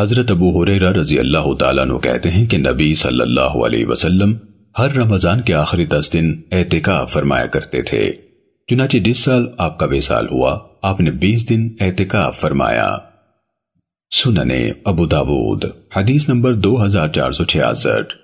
حضرت ابو حریرہ رضی اللہ تعالیٰ عنہ کہتے ہیں کہ نبی صلی اللہ علیہ وسلم ہر رمضان کے آخری دس دن اعتکاف فرمایا کرتے تھے۔ چنانچہ جس سال آپ کا وصال ہوا، آپ نے بیس دن اعتکاف فرمایا۔ سننے ابو داود، حدیث نمبر دو ہزار چار سو چھیاسٹھ۔